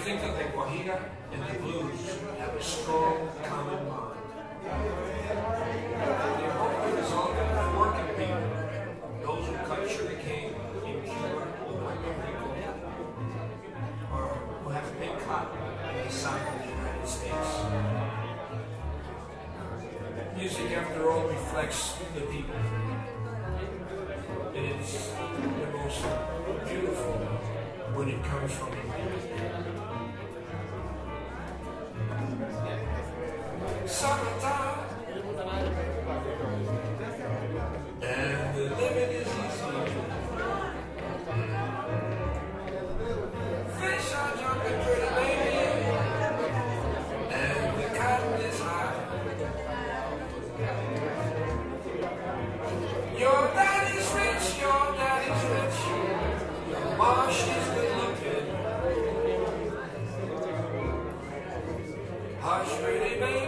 think that the Guajira and the blues have a strong common bond. The American is all about working people, those who cut sugarcane in Cuba or Puerto Rico, or who have big cotton in the south of the United States. Music, after all, reflects the people. It is the most beautiful when it comes from the And the is easy. Fish are jumping baby. And the cotton is high. Your daddy's rich, your daddy's rich. Your good looking. Hush, pretty baby.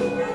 Yeah.